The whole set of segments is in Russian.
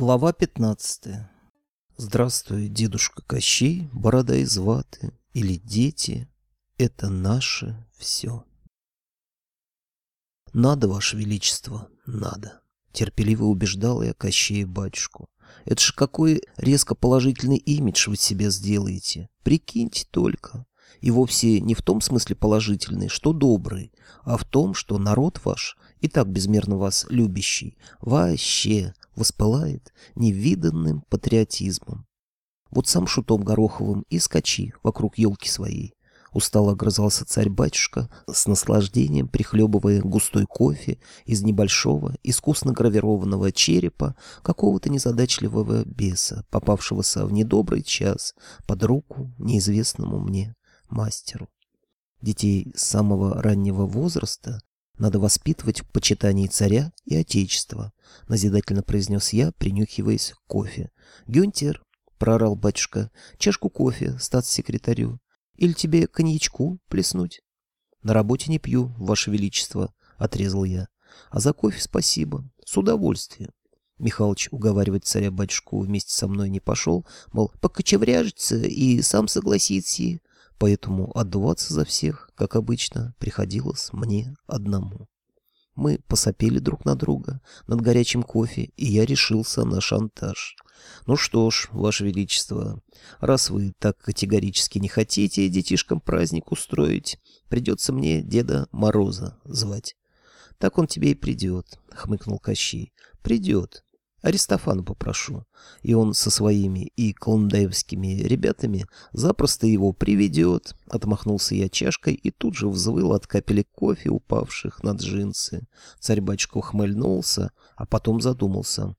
Глава 15. Здравствуй, дедушка Кощей, борода из ваты, или дети, это наше все. Надо, Ваше Величество, надо. Терпеливо убеждал я Кощея батюшку. Это ж какой резко положительный имидж вы себе сделаете. Прикиньте только. И вовсе не в том смысле положительный, что добрый, а в том, что народ ваш, и так безмерно вас любящий, вообще воспылает невиданным патриотизмом. Вот сам шутом Гороховым и скачи вокруг елки своей. Устало огрызался царь-батюшка, с наслаждением прихлебывая густой кофе из небольшого, искусно гравированного черепа какого-то незадачливого беса, попавшегося в недобрый час под руку неизвестному мне мастеру. Детей с самого раннего возраста надо воспитывать в почитании царя и отечества, назидательно произнес я, принюхиваясь к кофе. Гюнтер, прорал батюшка, чашку кофе статс-секретарю. Или тебе коньячку плеснуть? На работе не пью, ваше величество, отрезал я. А за кофе спасибо, с удовольствием. Михалыч уговаривать царя-батюшку вместе со мной не пошел, мол, покочевряжется и сам согласится, поэтому отдуваться за всех, как обычно, приходилось мне одному. Мы посопели друг на друга над горячим кофе, и я решился на шантаж. «Ну что ж, Ваше Величество, раз вы так категорически не хотите детишкам праздник устроить, придется мне Деда Мороза звать». «Так он тебе и придет», — хмыкнул Кощей. «Придет. Аристофана попрошу, и он со своими и колундаевскими ребятами запросто его приведет. Отмахнулся я чашкой и тут же взвыл от капелек кофе, упавших на джинсы. Царь-батюшка ухмыльнулся, а потом задумался.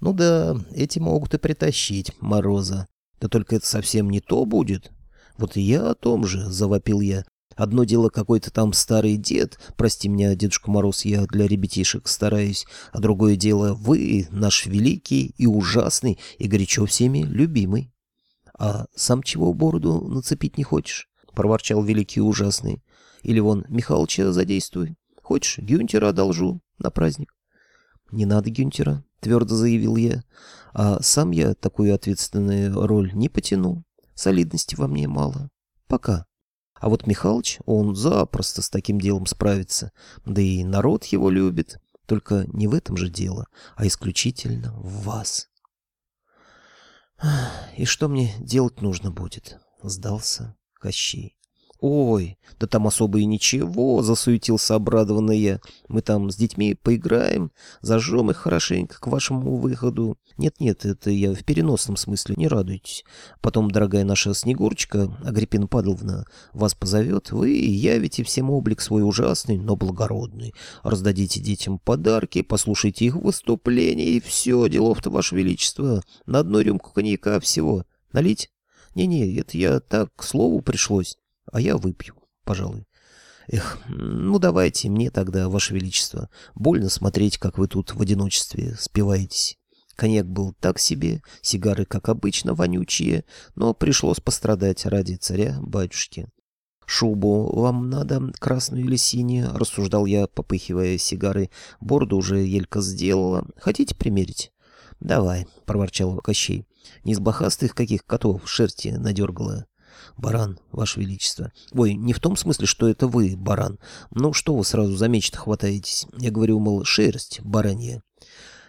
Ну да, эти могут и притащить Мороза. Да только это совсем не то будет. Вот и я о том же, завопил я. Одно дело какой-то там старый дед, прости меня, Дедушка Мороз, я для ребятишек стараюсь, а другое дело вы, наш великий и ужасный, и горячо всеми любимый. А сам чего бороду нацепить не хочешь? Проворчал великий и ужасный. Или вон Михалыча задействуй. Хочешь, Гюнтера одолжу на праздник? Не надо Гюнтера, твердо заявил я. А сам я такую ответственную роль не потяну. Солидности во мне мало. Пока. А вот Михалыч, он запросто с таким делом справится. Да и народ его любит. Только не в этом же дело, а исключительно в вас. И что мне делать нужно будет? Сдался Кощей. «Ой, да там особо и ничего», — засуетился обрадованный я. «Мы там с детьми поиграем, зажжем их хорошенько к вашему выходу. Нет-нет, это я в переносном смысле, не радуйтесь. Потом, дорогая наша Снегурочка, Агриппина Падловна, вас позовет, вы явите всем облик свой ужасный, но благородный. Раздадите детям подарки, послушайте их выступления, и все, делов-то, ваше величество, на одну рюмку коньяка всего. Налить? Не-не, это я так к слову пришлось» а я выпью, пожалуй. Эх, ну давайте мне тогда, Ваше Величество. Больно смотреть, как вы тут в одиночестве спиваетесь. Коньяк был так себе, сигары, как обычно, вонючие, но пришлось пострадать ради царя-батюшки. «Шубу вам надо, красную или синюю?» — рассуждал я, попыхивая сигарой. «Бороду уже Елька сделала. Хотите примерить?» «Давай», — проворчал Кощей. «Не из блохастых каких котов шерсти надергала». «Баран, Ваше Величество». «Ой, не в том смысле, что это вы, баран. Ну, что вы сразу за меч хватаетесь? Я говорю, мол, шерсть баранья».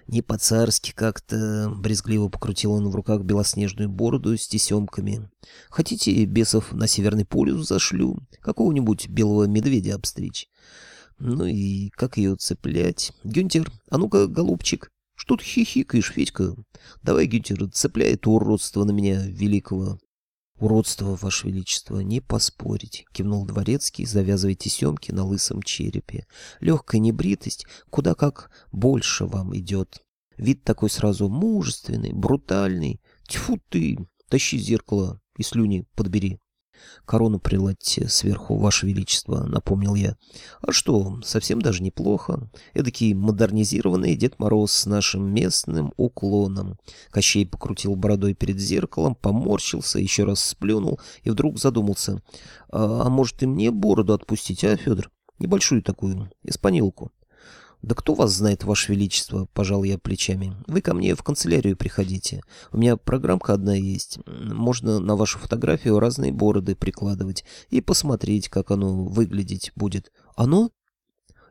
«Не по-царски как-то...» — брезгливо покрутил он в руках белоснежную бороду с тесемками. «Хотите, бесов на Северный полюс зашлю? Какого-нибудь белого медведя обстричь?» «Ну и как ее цеплять? Гюнтер, а ну-ка, голубчик, что ты хихикаешь, Федька? Давай, Гюнтер, цепляй это уродство на меня великого». «Уродство, Ваше Величество, не поспорить», — кивнул дворецкий, завязывая тесемки на лысом черепе. «Легкая небритость куда как больше вам идет. Вид такой сразу мужественный, брутальный. Тьфу ты, тащи зеркало и слюни подбери». «Корону приладьте сверху, Ваше Величество», — напомнил я. «А что, совсем даже неплохо. Эдакий модернизированный Дед Мороз с нашим местным уклоном». Кощей покрутил бородой перед зеркалом, поморщился, еще раз сплюнул и вдруг задумался. «А, а может и мне бороду отпустить, а, Федор? Небольшую такую, испанилку». «Да кто вас знает, Ваше Величество?» — пожал я плечами. «Вы ко мне в канцелярию приходите. У меня программка одна есть. Можно на вашу фотографию разные бороды прикладывать и посмотреть, как оно выглядеть будет. Оно?»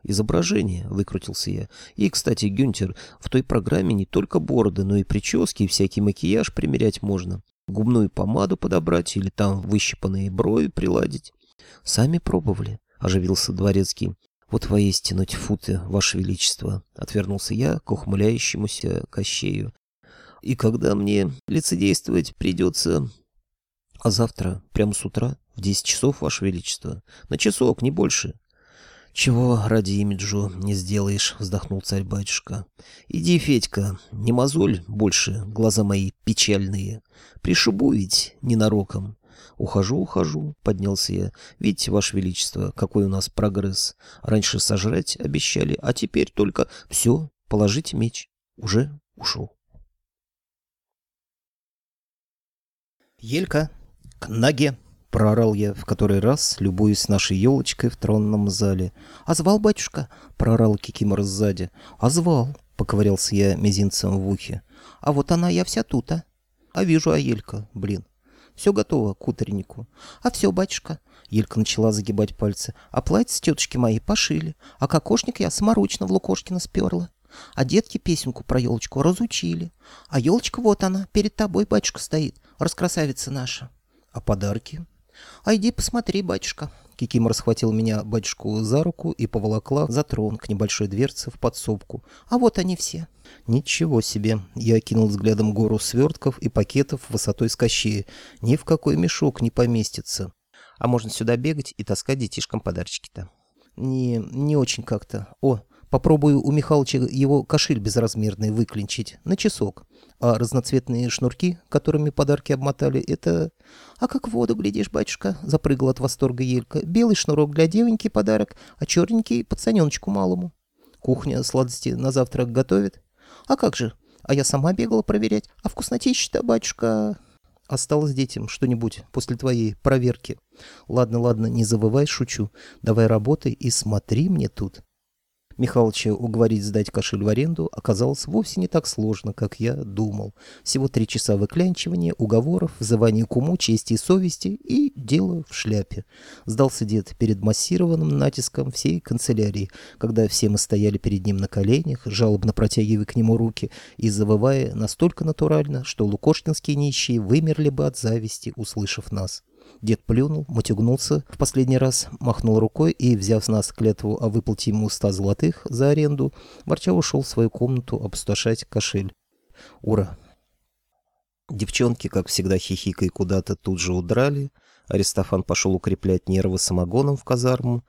«Изображение», — выкрутился я. «И, кстати, Гюнтер, в той программе не только бороды, но и прически, и всякий макияж примерять можно. Губную помаду подобрать или там выщипанные брови приладить». «Сами пробовали», — оживился дворецкий. «Вот воистину тьфуты, Ваше Величество!» — отвернулся я к ухмыляющемуся Кощею. «И когда мне лицедействовать придется...» «А завтра, прямо с утра, в десять часов, Ваше Величество. На часок, не больше». «Чего ради имиджу не сделаешь?» — вздохнул царь-батюшка. «Иди, Федька, не мозоль больше глаза мои печальные. Пришибу ведь ненароком. «Ухожу, ухожу», — поднялся я. «Видите, Ваше Величество, какой у нас прогресс. Раньше сожрать обещали, а теперь только все, положите меч. Уже ушел». «Елька, к ноге!» — проорал я в который раз, любуясь нашей елочкой в тронном зале. «А звал батюшка?» — проорал Кикимор сзади. «А звал», — поковырялся я мизинцем в ухе. «А вот она я вся тута. А вижу, а Елька, блин, все готово к утреннику. А все, батюшка. Елька начала загибать пальцы. А платье тетушки мои пошили. А кокошник я саморучно в Лукошкина сперла. А детки песенку про елочку разучили. А елочка вот она, перед тобой, батюшка, стоит. Раскрасавица наша. А подарки? А иди посмотри, батюшка. Кикимор схватил меня, батюшку, за руку и поволокла за трон к небольшой дверце в подсобку. А вот они все. Ничего себе. Я кинул взглядом гору свертков и пакетов высотой с кощея. Ни в какой мешок не поместится. А можно сюда бегать и таскать детишкам подарочки-то. Не, не очень как-то. О, Попробую у Михалыча его кошель безразмерный выклинчить на часок. А разноцветные шнурки, которыми подарки обмотали, это... А как в воду глядишь, батюшка, запрыгал от восторга Елька. Белый шнурок для девоньки подарок, а черненький пацаненочку малому. Кухня сладости на завтрак готовит. А как же? А я сама бегала проверять. А вкуснотища-то, батюшка... Осталось детям что-нибудь после твоей проверки. Ладно, ладно, не завывай, шучу. Давай работай и смотри мне тут. Михалыча уговорить сдать кошель в аренду оказалось вовсе не так сложно, как я думал. Всего три часа выклянчивания, уговоров, взывания к уму, чести и совести и дело в шляпе. Сдался дед перед массированным натиском всей канцелярии, когда все мы стояли перед ним на коленях, жалобно протягивая к нему руки и завывая настолько натурально, что лукошкинские нищие вымерли бы от зависти, услышав нас. Дед плюнул, мотягнулся в последний раз, махнул рукой и, взяв с нас клятву о выплате ему ста золотых за аренду, ворча ушел в свою комнату опустошать кошель. Ура! Девчонки, как всегда хихикой, куда-то тут же удрали. Аристофан пошел укреплять нервы самогоном в казарму.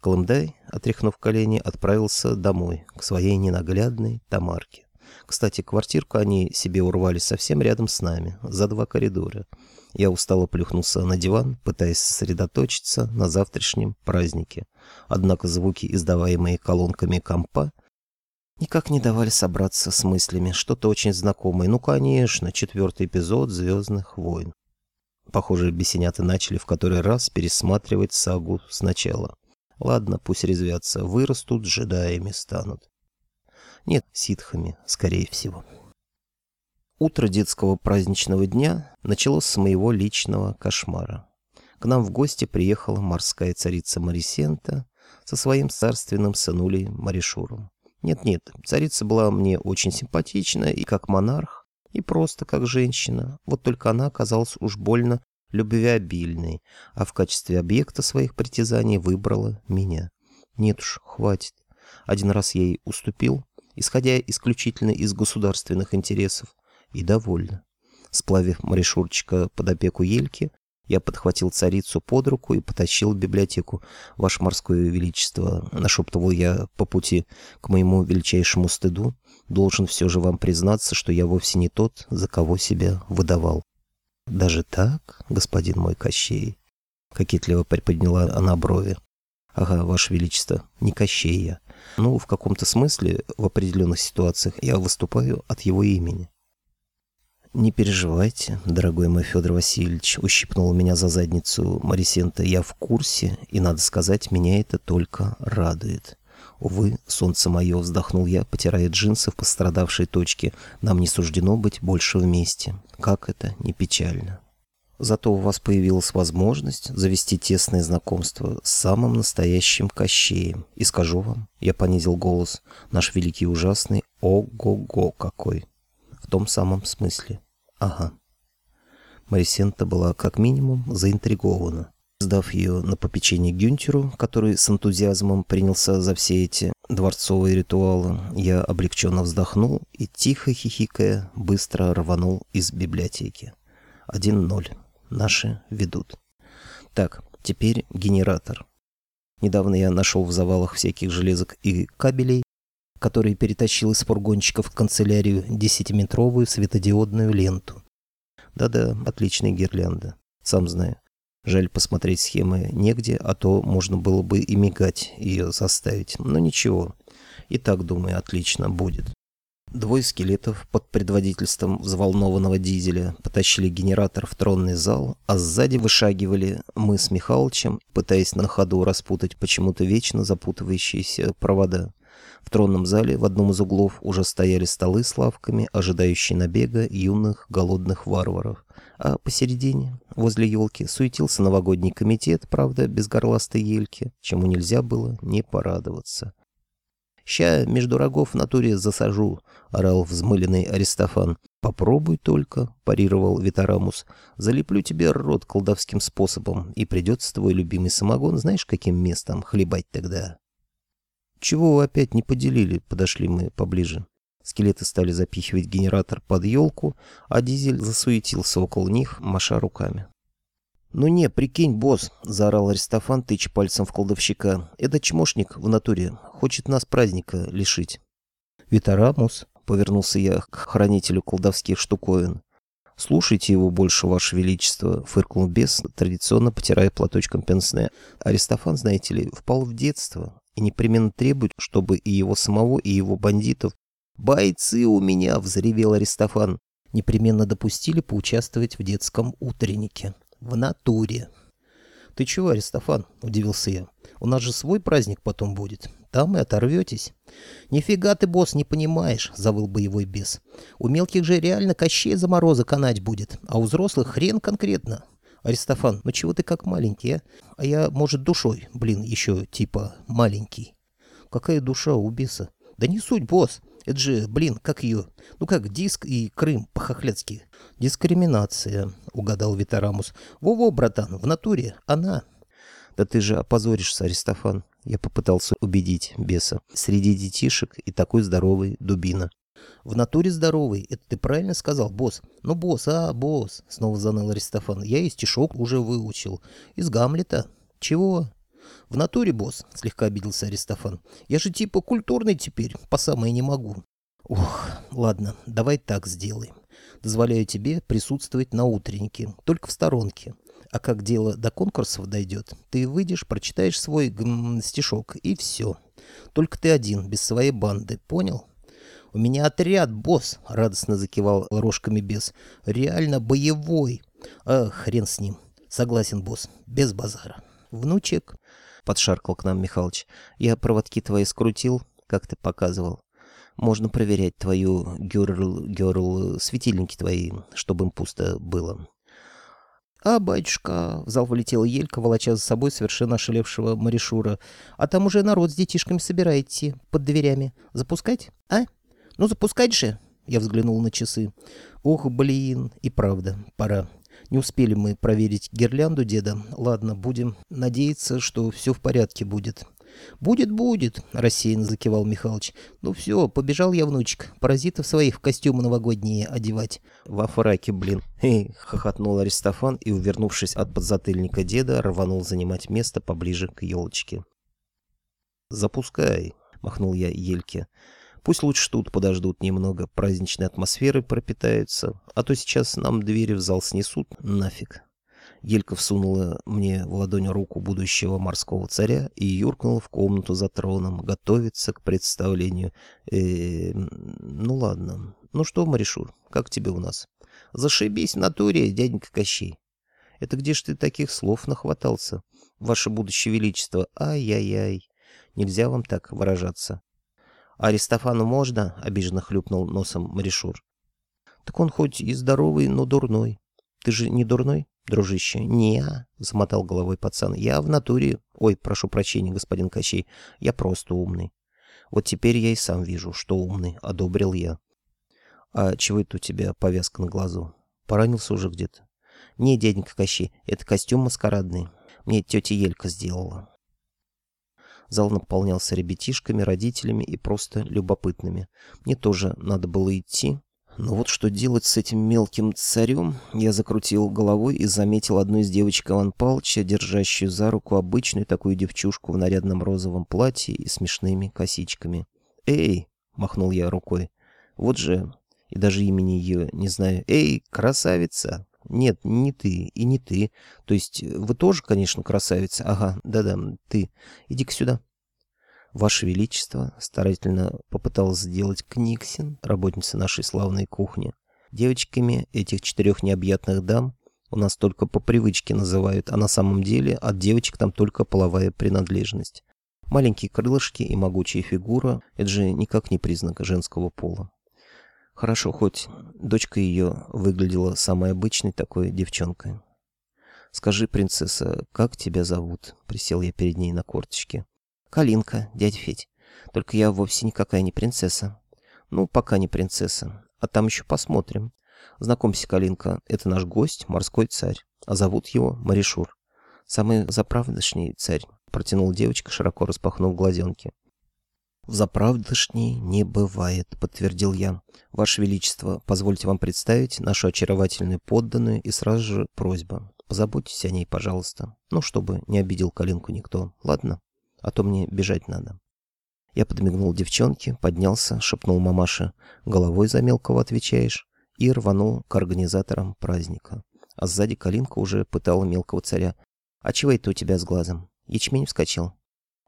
Колымдай, отряхнув колени, отправился домой, к своей ненаглядной Тамарке. Кстати, квартирку они себе урвали совсем рядом с нами, за два коридора. Я устало плюхнулся на диван, пытаясь сосредоточиться на завтрашнем празднике. Однако звуки, издаваемые колонками компа, никак не давали собраться с мыслями. Что-то очень знакомое. Ну, конечно, четвертый эпизод «Звездных войн». Похоже, бесенята начали в который раз пересматривать сагу сначала. Ладно, пусть резвятся, вырастут, джедаями станут. Нет, ситхами, скорее всего. Утро детского праздничного дня началось с моего личного кошмара. К нам в гости приехала морская царица Марисента со своим царственным сынулей Маришуром. Нет-нет, царица была мне очень симпатична и как монарх, и просто как женщина. Вот только она оказалась уж больно любвеобильной, а в качестве объекта своих притязаний выбрала меня. Нет уж, хватит. Один раз ей уступил, исходя исключительно из государственных интересов, и довольна. Сплавив Маришурчика под опеку Ельки, я подхватил царицу под руку и потащил в библиотеку. «Ваше морское величество», — нашептывал я по пути к моему величайшему стыду, «должен все же вам признаться, что я вовсе не тот, за кого себя выдавал». «Даже так, господин мой Кощей?» — кокетливо приподняла она брови. «Ага, ваше величество, не Кощей я. Ну, в каком-то смысле, в определенных ситуациях я выступаю от его имени. «Не переживайте, дорогой мой Федор Васильевич», — ущипнул меня за задницу Марисента. «Я в курсе, и, надо сказать, меня это только радует. Увы, солнце мое, вздохнул я, потирая джинсы в пострадавшей точке. Нам не суждено быть больше вместе. Как это не печально. Зато у вас появилась возможность завести тесное знакомство с самым настоящим Кощеем. И скажу вам, я понизил голос, наш великий ужасный ого-го какой. В том самом смысле. Ага. Марисента была как минимум заинтригована. Сдав ее на попечение Гюнтеру, который с энтузиазмом принялся за все эти дворцовые ритуалы, я облегченно вздохнул и, тихо хихикая, быстро рванул из библиотеки. Один ноль. Наши ведут. Так, теперь генератор. Недавно я нашел в завалах всяких железок и кабелей, которые перетащил из фургончиков в канцелярию десятиметровую светодиодную ленту. Да-да, отличная гирлянда. Сам знаю. Жаль, посмотреть схемы негде, а то можно было бы и мигать ее заставить. Но ничего. И так, думаю, отлично будет. Двое скелетов под предводительством взволнованного дизеля потащили генератор в тронный зал, а сзади вышагивали мы с Михалычем, пытаясь на ходу распутать почему-то вечно запутывающиеся провода. В тронном зале в одном из углов уже стояли столы с лавками, ожидающие набега юных голодных варваров. А посередине, возле елки, суетился новогодний комитет, правда, без горластой ельки, чему нельзя было не порадоваться. «Ща между рогов в натуре засажу», — орал взмыленный Аристофан. «Попробуй только», — парировал Витарамус. «Залеплю тебе рот колдовским способом, и придется твой любимый самогон, знаешь, каким местом хлебать тогда?» «Чего вы опять не поделили?» — подошли мы поближе. Скелеты стали запихивать генератор под елку, а дизель засуетился около них, маша руками. «Ну не, прикинь, босс!» — заорал Аристофан, тыча пальцем в колдовщика. «Это чмошник в натуре. Хочет нас праздника лишить». «Витарамус», — повернулся я к хранителю колдовских штуковин. «Слушайте его больше, ваше величество», — фыркнул бес, традиционно потирая платочком пенсне. Аристофан, знаете ли, впал в детство и непременно требует, чтобы и его самого, и его бандитов «Бойцы у меня!» — взревел Аристофан. Непременно допустили поучаствовать в детском утреннике. В натуре. «Ты чего, Аристофан?» — удивился я. «У нас же свой праздник потом будет. Там и оторветесь». «Нифига ты, босс, не понимаешь», — завыл боевой бес. «У мелких же реально кощей за мороза канать будет, а у взрослых хрен конкретно». «Аристофан, ну чего ты как маленький, а? А я, может, душой, блин, еще типа маленький». «Какая душа у беса?» «Да не суть, босс. Это же, блин, как ее? Ну как, диск и Крым по-хохлядски. Дискриминация, угадал Витарамус. Во-во, братан, в натуре она. Да ты же опозоришься, Аристофан. Я попытался убедить беса. Среди детишек и такой здоровый дубина. В натуре здоровый, это ты правильно сказал, босс? Ну, босс, а, босс, снова заныл Аристофан. Я и стишок уже выучил. Из Гамлета. Чего? «В натуре, босс», — слегка обиделся Аристофан. «Я же типа культурный теперь, по самое не могу». «Ух, ладно, давай так сделаем. Дозволяю тебе присутствовать на утреннике, только в сторонке. А как дело до конкурсов дойдет, ты выйдешь, прочитаешь свой гм, стишок, и все. Только ты один, без своей банды, понял?» «У меня отряд, босс!» — радостно закивал рожками бес. «Реально боевой!» «А, хрен с ним!» «Согласен, босс, без базара!» «Внучек!» — подшаркал к нам Михалыч. «Я проводки твои скрутил, как ты показывал. Можно проверять твою герл, герл, светильники твои, чтобы им пусто было». «А, батюшка!» — в зал влетела Елька, волоча за собой совершенно ошалевшего Маришура. «А там уже народ с детишками собирается под дверями. Запускать, а? Ну, запускать же!» Я взглянул на часы. «Ох, блин, и правда, пора. Не успели мы проверить гирлянду деда. Ладно, будем надеяться, что все в порядке будет. «Будет, будет», — рассеянно закивал Михалыч. «Ну все, побежал я, внучек, паразитов своих в костюмы новогодние одевать». «Во фраке, блин!» «Эй!» — хохотнул Аристофан и, увернувшись от подзатыльника деда, рванул занимать место поближе к елочке. «Запускай!» — махнул я Ельке. Пусть лучше тут подождут немного, праздничной атмосферы пропитаются, а то сейчас нам двери в зал снесут нафиг. Елька всунула мне в ладонь руку будущего морского царя и юркнула в комнату за троном, готовиться к представлению. Э, -э ну ладно. Ну что, Маришур, как тебе у нас? Зашибись в натуре, дяденька Кощей. Это где ж ты таких слов нахватался? Ваше будущее величество, ай-яй-яй. Нельзя вам так выражаться. «А Аристофану можно?» — обиженно хлюпнул носом Маришур. «Так он хоть и здоровый, но дурной. Ты же не дурной, дружище?» «Не», — замотал головой пацан. «Я в натуре... Ой, прошу прощения, господин Кощей. Я просто умный. Вот теперь я и сам вижу, что умный. Одобрил я». «А чего это у тебя повязка на глазу? Поранился уже где-то?» «Не, дяденька Кощей, это костюм маскарадный. Мне тетя Елька сделала». Зал наполнялся ребятишками, родителями и просто любопытными. Мне тоже надо было идти. Но вот что делать с этим мелким царем, я закрутил головой и заметил одну из девочек Иван Палча, держащую за руку обычную такую девчушку в нарядном розовом платье и смешными косичками. «Эй!» — махнул я рукой. «Вот же...» И даже имени ее не знаю. «Эй, красавица!» «Нет, не ты и не ты. То есть вы тоже, конечно, красавица. Ага, да-да, ты. Иди-ка сюда». «Ваше Величество», — старательно попыталась сделать Книксин, работница нашей славной кухни. Девочками этих четырех необъятных дам у нас только по привычке называют, а на самом деле от девочек там только половая принадлежность. Маленькие крылышки и могучая фигура — это же никак не признак женского пола. Хорошо, хоть дочка ее выглядела самой обычной такой девчонкой. «Скажи, принцесса, как тебя зовут?» — присел я перед ней на корточке. «Калинка, дядя Федь. Только я вовсе никакая не принцесса». «Ну, пока не принцесса. А там еще посмотрим. Знакомься, Калинка, это наш гость, морской царь. А зовут его Маришур. Самый заправдышний царь», — протянул девочка, широко распахнув глазенки. «Взаправдышней не бывает», — подтвердил я. «Ваше Величество, позвольте вам представить нашу очаровательную подданную и сразу же просьба. Позаботьтесь о ней, пожалуйста. Ну, чтобы не обидел Калинку никто, ладно? А то мне бежать надо». Я подмигнул девчонке, поднялся, шепнул мамаше. «Головой за мелкого отвечаешь?» И рванул к организаторам праздника. А сзади Калинка уже пытала мелкого царя. «А чего это у тебя с глазом? Ячмень вскочил?»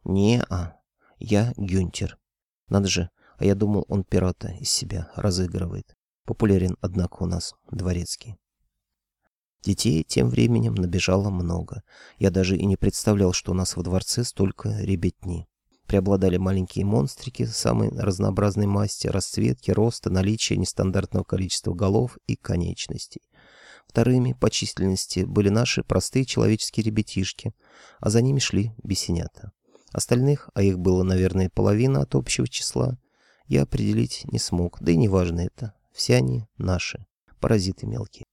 «Не-а», я Гюнтер. Надо же, а я думал, он пирата из себя разыгрывает. Популярен, однако, у нас дворецкий. Детей тем временем набежало много. Я даже и не представлял, что у нас во дворце столько ребятни. Преобладали маленькие монстрики самой разнообразной масти, расцветки, роста, наличия нестандартного количества голов и конечностей. Вторыми по численности были наши простые человеческие ребятишки, а за ними шли бесенята. Остальных, а их было, наверное, половина от общего числа, я определить не смог, да и не важно это. Все они наши, паразиты мелкие.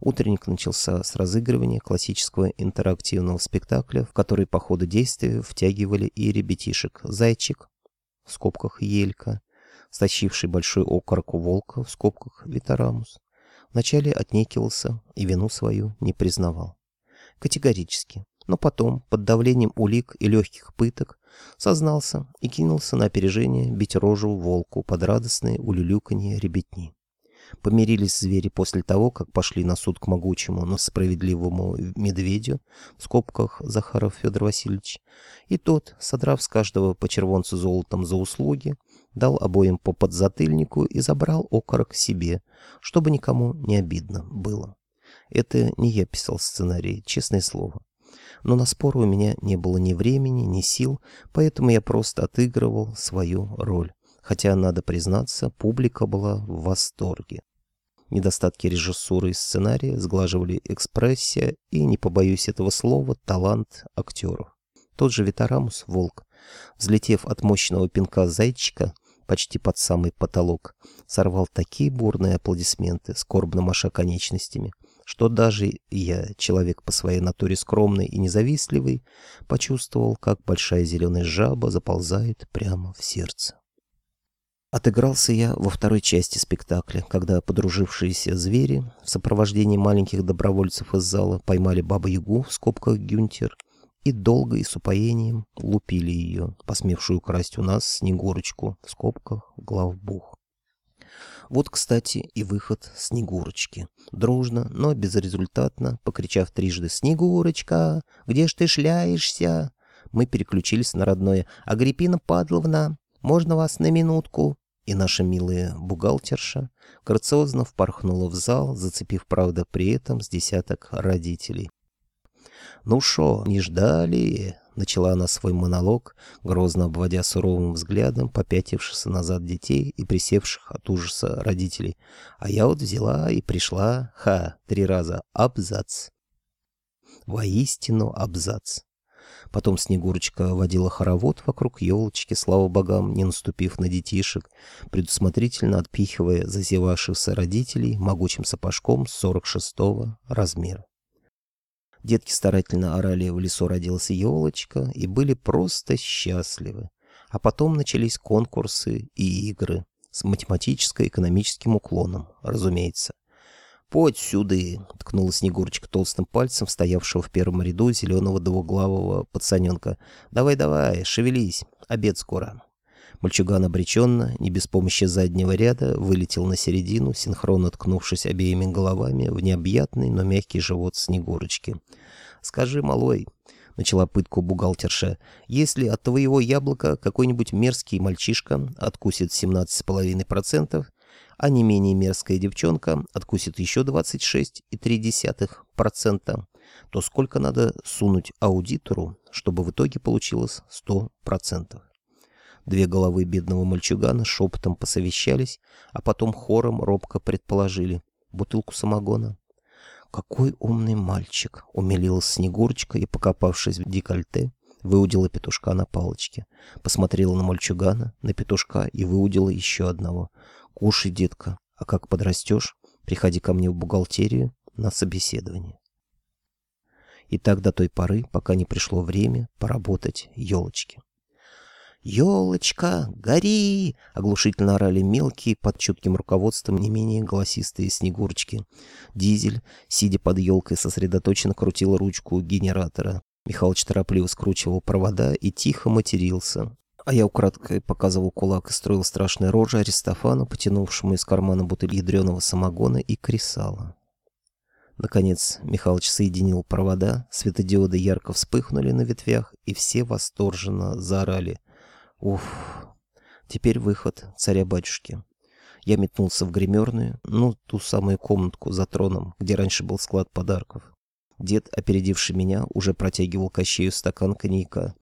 Утренник начался с разыгрывания классического интерактивного спектакля, в который по ходу действия втягивали и ребятишек. Зайчик, в скобках Елька, стащивший большой окорок у волка, в скобках Витарамус. Вначале отнекивался и вину свою не признавал. Категорически но потом, под давлением улик и легких пыток, сознался и кинулся на опережение бить рожу волку под радостные улюлюканье ребятни. Помирились звери после того, как пошли на суд к могучему, но справедливому медведю, в скобках Захаров Федор Васильевич, и тот, содрав с каждого по червонцу золотом за услуги, дал обоим по подзатыльнику и забрал окорок себе, чтобы никому не обидно было. Это не я писал сценарий, честное слово но на споры у меня не было ни времени, ни сил, поэтому я просто отыгрывал свою роль. Хотя, надо признаться, публика была в восторге. Недостатки режиссуры и сценария сглаживали экспрессия и, не побоюсь этого слова, талант актеров. Тот же Витарамус, волк, взлетев от мощного пинка зайчика почти под самый потолок, сорвал такие бурные аплодисменты, скорбно маша конечностями, что даже я, человек по своей натуре скромный и независтливый, почувствовал, как большая зеленая жаба заползает прямо в сердце. Отыгрался я во второй части спектакля, когда подружившиеся звери в сопровождении маленьких добровольцев из зала поймали бабу-ягу в скобках Гюнтер и долго и с упоением лупили ее, посмевшую украсть у нас Снегурочку в скобках главбух. Вот, кстати, и выход Снегурочки. Дружно, но безрезультатно, покричав трижды «Снегурочка, где ж ты шляешься?» Мы переключились на родное «Агриппина Падловна, можно вас на минутку?» И наша милая бухгалтерша грациозно впорхнула в зал, зацепив, правда, при этом с десяток родителей. «Ну шо, не ждали?» — начала она свой монолог, грозно обводя суровым взглядом попятившихся назад детей и присевших от ужаса родителей. «А я вот взяла и пришла, ха, три раза, абзац». Воистину абзац. Потом Снегурочка водила хоровод вокруг елочки, слава богам, не наступив на детишек, предусмотрительно отпихивая зазевавшихся родителей могучим сапожком 46-го размера. Детки старательно орали «В лесу родилась елочка» и были просто счастливы. А потом начались конкурсы и игры с математическо-экономическим уклоном, разумеется. «Подь сюды!» — ткнула Снегурочка толстым пальцем стоявшего в первом ряду зеленого двуглавого пацаненка. «Давай-давай, шевелись, обед скоро!» Мальчуган обреченно, не без помощи заднего ряда, вылетел на середину, синхронно ткнувшись обеими головами в необъятный, но мягкий живот Снегурочки. «Скажи, малой», — начала пытку бухгалтерша, «если от твоего яблока какой-нибудь мерзкий мальчишка откусит 17,5%, а не менее мерзкая девчонка откусит еще 26,3%, то сколько надо сунуть аудитору, чтобы в итоге получилось 100%? Две головы бедного мальчугана шепотом посовещались, а потом хором робко предположили. Бутылку самогона. «Какой умный мальчик!» — умилилась Снегурочка и, покопавшись в декольте, выудила петушка на палочке. Посмотрела на мальчугана, на петушка и выудила еще одного. «Кушай, детка, а как подрастешь, приходи ко мне в бухгалтерию на собеседование». И так до той поры, пока не пришло время поработать елочки. «Елочка, гори!» — оглушительно орали мелкие, под чутким руководством не менее голосистые снегурочки. Дизель, сидя под елкой, сосредоточенно крутил ручку генератора. Михалыч торопливо скручивал провода и тихо матерился. А я украдкой показывал кулак и строил страшные рожи Аристофану, потянувшему из кармана бутыль ядреного самогона и кресала. Наконец Михалыч соединил провода, светодиоды ярко вспыхнули на ветвях, и все восторженно заорали — Уф, теперь выход царя-батюшки. Я метнулся в гримерную, ну, ту самую комнатку за троном, где раньше был склад подарков. Дед, опередивший меня, уже протягивал Кощею стакан коньяка.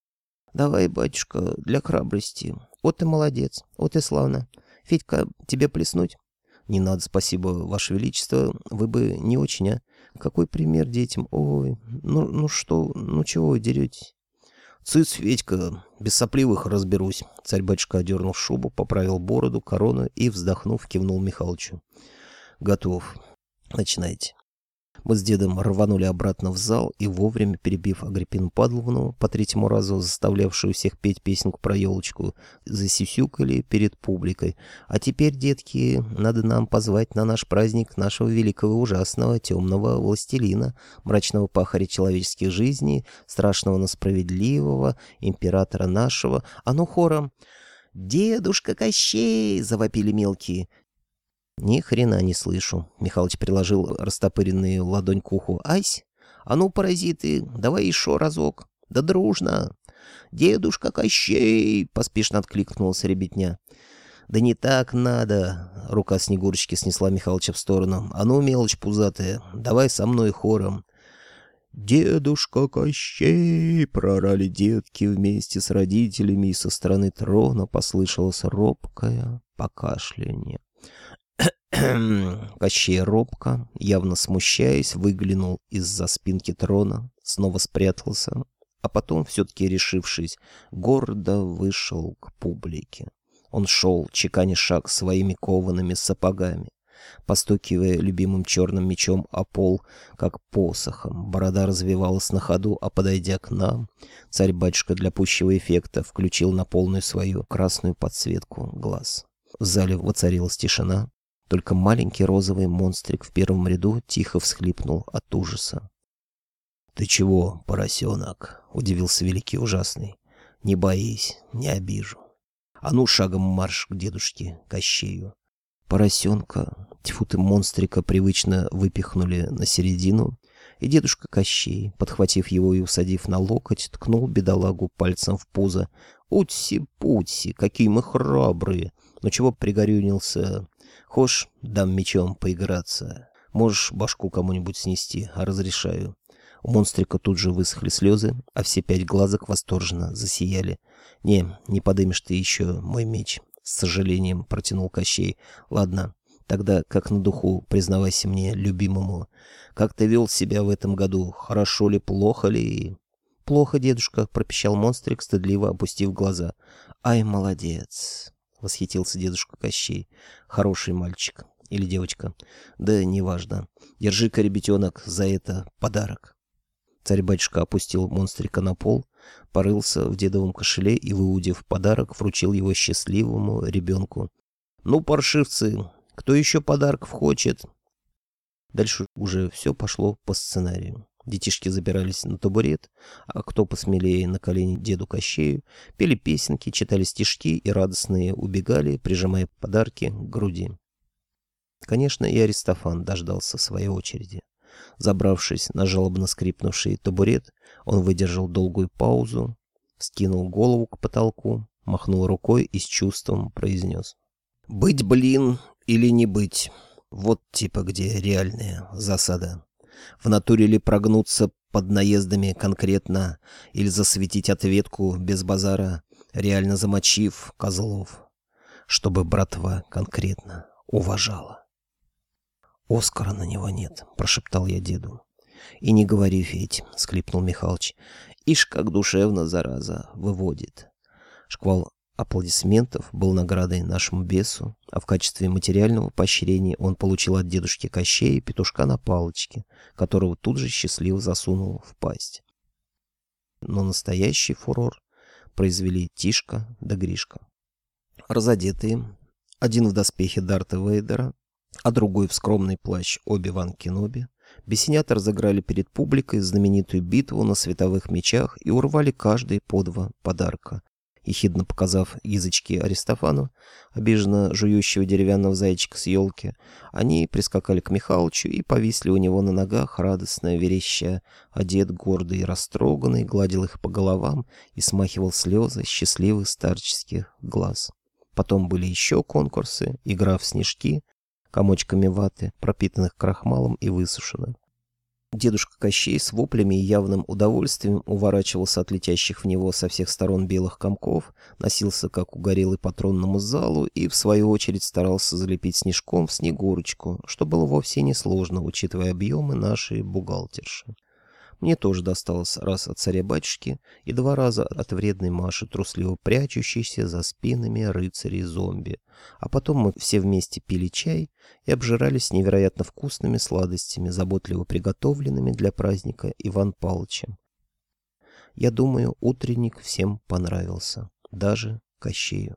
«Давай, батюшка, для храбрости. Вот ты молодец, вот и славно. Федька, тебе плеснуть?» «Не надо, спасибо, Ваше Величество, вы бы не очень, а? Какой пример детям? Ой, ну, ну что, ну чего вы деретесь?» «Цыц, Федька, без сопливых разберусь». Царь-батюшка одернул шубу, поправил бороду, корону и, вздохнув, кивнул Михалычу. «Готов. Начинайте». Мы с дедом рванули обратно в зал и, вовремя перебив Агриппину Падловну, по третьему разу заставлявшую всех петь песенку про елочку, засюсюкали перед публикой. А теперь, детки, надо нам позвать на наш праздник нашего великого ужасного темного властелина, мрачного пахаря человеческих жизней, страшного, но справедливого, императора нашего. А ну хором! «Дедушка Кощей!» — завопили мелкие. «Ни хрена не слышу», — Михалыч приложил растопыренную ладонь к уху. «Ась, а ну, паразиты, давай еще разок. Да дружно!» «Дедушка Кощей!» — поспешно откликнулся ребятня. «Да не так надо!» — рука Снегурочки снесла Михалыча в сторону. «А ну, мелочь пузатая, давай со мной хором!» «Дедушка Кощей!» — прорали детки вместе с родителями, и со стороны трона послышалось робкое покашляние. Кощей робко, явно смущаясь, выглянул из-за спинки трона, снова спрятался, а потом, все-таки решившись, гордо вышел к публике. Он шел, чеканя шаг своими коваными сапогами, постукивая любимым черным мечом о пол, как посохом. Борода развивалась на ходу, а подойдя к нам, царь-батюшка для пущего эффекта включил на полную свою красную подсветку глаз. В зале воцарилась тишина, только маленький розовый монстрик в первом ряду тихо всхлипнул от ужаса. «Ты чего, поросенок?» — удивился великий ужасный. «Не боись, не обижу. А ну шагом марш к дедушке Кощею». Поросенка, тьфу ты, монстрика привычно выпихнули на середину, и дедушка Кощей, подхватив его и усадив на локоть, ткнул бедолагу пальцем в пузо. «Утси-путси, какие мы храбрые! Ну чего пригорюнился? Хошь, дам мечом поиграться. Можешь башку кому-нибудь снести, а разрешаю. У монстрика тут же высохли слезы, а все пять глазок восторженно засияли. «Не, не подымешь ты еще мой меч», — с сожалением протянул Кощей. «Ладно, тогда как на духу, признавайся мне, любимому, как ты вел себя в этом году, хорошо ли, плохо ли?» «Плохо, дедушка», — пропищал монстрик, стыдливо опустив глаза. «Ай, молодец!» — восхитился дедушка Кощей. «Хороший мальчик. Или девочка. Да неважно. Держи-ка, ребятенок, за это подарок». Царь-батюшка опустил монстрика на пол, порылся в дедовом кошеле и, выудив подарок, вручил его счастливому ребенку. «Ну, паршивцы, кто еще подарков хочет?» Дальше уже все пошло по сценарию. Детишки забирались на табурет, а кто посмелее на колени деду Кощею, пели песенки, читали стишки и радостные убегали, прижимая подарки к груди. Конечно, и Аристофан дождался своей очереди. Забравшись на жалобно скрипнувший табурет, он выдержал долгую паузу, скинул голову к потолку, махнул рукой и с чувством произнес. «Быть, блин, или не быть? Вот типа где реальная засада». В натуре ли прогнуться под наездами конкретно или засветить ответку без базара, реально замочив козлов, чтобы братва конкретно уважала. «Оскара на него нет», — прошептал я деду. «И не говори, Федь», — склипнул Михалыч. «Ишь, как душевно, зараза, выводит». Шквал аплодисментов был наградой нашему бесу, а в качестве материального поощрения он получил от дедушки Кощея петушка на палочке, которого тут же счастливо засунул в пасть. Но настоящий фурор произвели Тишка да Гришка. Разодетые, один в доспехе Дарта Вейдера, а другой в скромный плащ Оби-Ван Кеноби, бесенята разыграли перед публикой знаменитую битву на световых мечах и урвали каждый по два подарка, ехидно показав язычки Аристофану, обиженно жующего деревянного зайчика с елки, они прискакали к Михалычу и повисли у него на ногах, радостно вереща, дед, гордый и растроганный, гладил их по головам и смахивал слезы счастливых старческих глаз. Потом были еще конкурсы, игра в снежки, комочками ваты, пропитанных крахмалом и высушенных. Дедушка Кощей с воплями и явным удовольствием уворачивался от летящих в него со всех сторон белых комков, носился как угорелый по тронному залу и, в свою очередь, старался залепить снежком в снегурочку, что было вовсе несложно, учитывая объемы нашей бухгалтерши. Мне тоже досталось раз от царя-батюшки и два раза от вредной Маши, трусливо прячущейся за спинами рыцарей-зомби. А потом мы все вместе пили чай и обжирались невероятно вкусными сладостями, заботливо приготовленными для праздника Иван Павловичем. Я думаю, утренник всем понравился, даже Кощею.